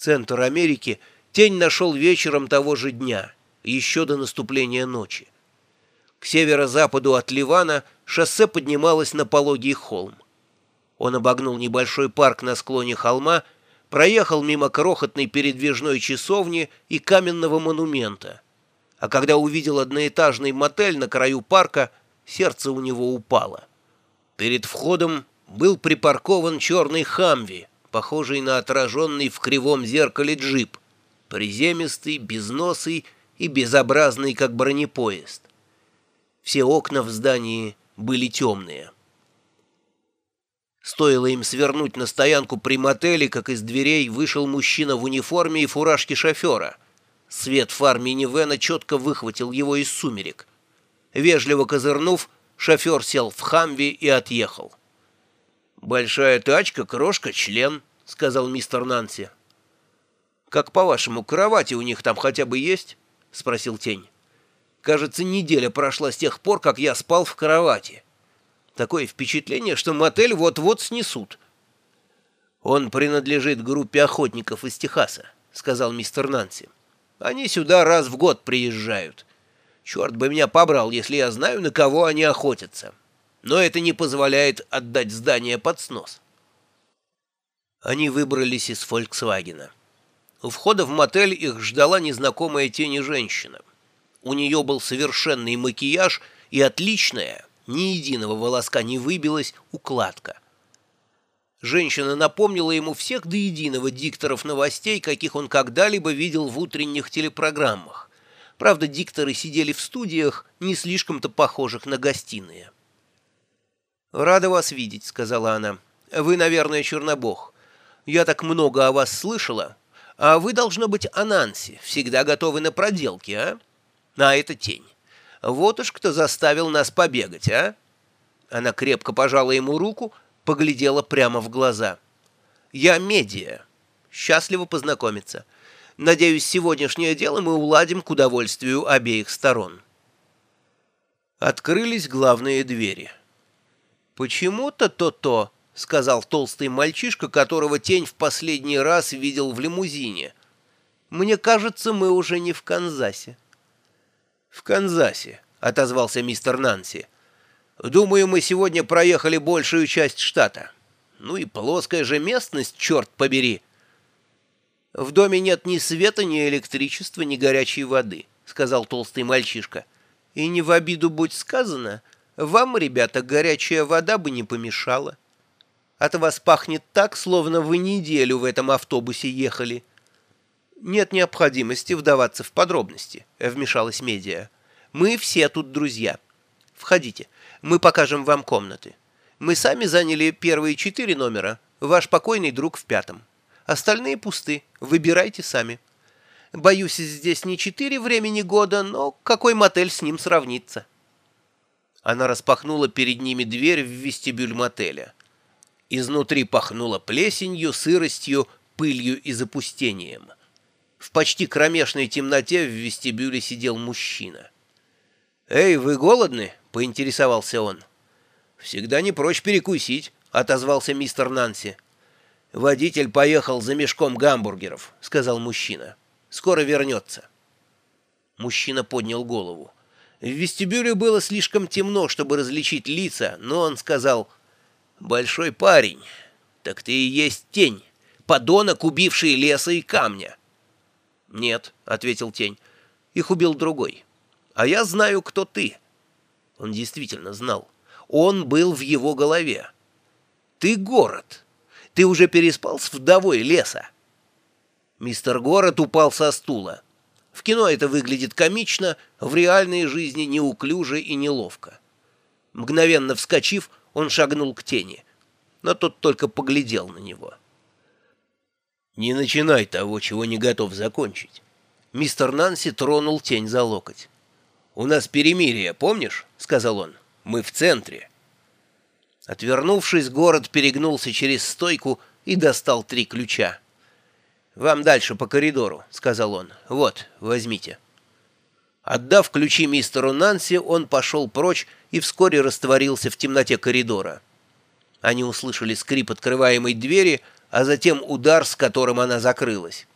Центр Америки тень нашел вечером того же дня, еще до наступления ночи. К северо-западу от Ливана шоссе поднималось на пологий холм. Он обогнул небольшой парк на склоне холма, проехал мимо крохотной передвижной часовни и каменного монумента. А когда увидел одноэтажный мотель на краю парка, сердце у него упало. Перед входом был припаркован черный «Хамви», похожий на отраженный в кривом зеркале джип, приземистый, безносый и безобразный, как бронепоезд. Все окна в здании были темные. Стоило им свернуть на стоянку при мотеле, как из дверей вышел мужчина в униформе и фуражке шофера. Свет фар минивэна четко выхватил его из сумерек. Вежливо козырнув, шофер сел в хамви и отъехал. «Большая тачка, крошка, член», — сказал мистер Нанси. «Как по-вашему, кровати у них там хотя бы есть?» — спросил Тень. «Кажется, неделя прошла с тех пор, как я спал в кровати. Такое впечатление, что мотель вот-вот снесут». «Он принадлежит группе охотников из Техаса», — сказал мистер Нанси. «Они сюда раз в год приезжают. Черт бы меня побрал, если я знаю, на кого они охотятся» но это не позволяет отдать здание под снос. Они выбрались из «Фольксвагена». У входа в мотель их ждала незнакомая тени женщина. У нее был совершенный макияж и отличная, ни единого волоска не выбилась, укладка. Женщина напомнила ему всех до единого дикторов новостей, каких он когда-либо видел в утренних телепрограммах. Правда, дикторы сидели в студиях, не слишком-то похожих на гостиные. «Рада вас видеть», — сказала она. «Вы, наверное, Чернобог. Я так много о вас слышала. А вы, должно быть, Ананси, всегда готовы на проделки, а? А это тень. Вот уж кто заставил нас побегать, а?» Она крепко пожала ему руку, поглядела прямо в глаза. «Я Медиа. Счастливо познакомиться. Надеюсь, сегодняшнее дело мы уладим к удовольствию обеих сторон». Открылись главные двери. «Почему-то то-то», — сказал толстый мальчишка, которого тень в последний раз видел в лимузине. «Мне кажется, мы уже не в Канзасе». «В Канзасе», — отозвался мистер Нанси. «Думаю, мы сегодня проехали большую часть штата. Ну и плоская же местность, черт побери». «В доме нет ни света, ни электричества, ни горячей воды», — сказал толстый мальчишка. «И не в обиду будь сказано, вам, ребята, горячая вода бы не помешала. От вас пахнет так, словно вы неделю в этом автобусе ехали. Нет необходимости вдаваться в подробности, вмешалась медиа. Мы все тут друзья. Входите, мы покажем вам комнаты. Мы сами заняли первые четыре номера, ваш покойный друг в пятом. Остальные пусты, выбирайте сами. Боюсь, здесь не четыре времени года, но какой мотель с ним сравнится? Она распахнула перед ними дверь в вестибюль мотеля. Изнутри пахнуло плесенью, сыростью, пылью и запустением. В почти кромешной темноте в вестибюле сидел мужчина. «Эй, вы голодны?» — поинтересовался он. «Всегда не прочь перекусить», — отозвался мистер Нанси. «Водитель поехал за мешком гамбургеров», — сказал мужчина. «Скоро вернется». Мужчина поднял голову. В вестибюле было слишком темно, чтобы различить лица, но он сказал «Большой парень, так ты и есть тень, подонок, убивший леса и камня». «Нет», — ответил тень, — «их убил другой. А я знаю, кто ты». Он действительно знал. Он был в его голове. «Ты город. Ты уже переспал с вдовой леса». Мистер Город упал со стула. В кино это выглядит комично, в реальной жизни неуклюже и неловко. Мгновенно вскочив, он шагнул к тени, но тот только поглядел на него. «Не начинай того, чего не готов закончить». Мистер Нанси тронул тень за локоть. «У нас перемирие, помнишь?» — сказал он. «Мы в центре». Отвернувшись, город перегнулся через стойку и достал три ключа. «Вам дальше по коридору», — сказал он. «Вот, возьмите». Отдав ключи мистеру Нанси, он пошел прочь и вскоре растворился в темноте коридора. Они услышали скрип открываемой двери, а затем удар, с которым она закрылась.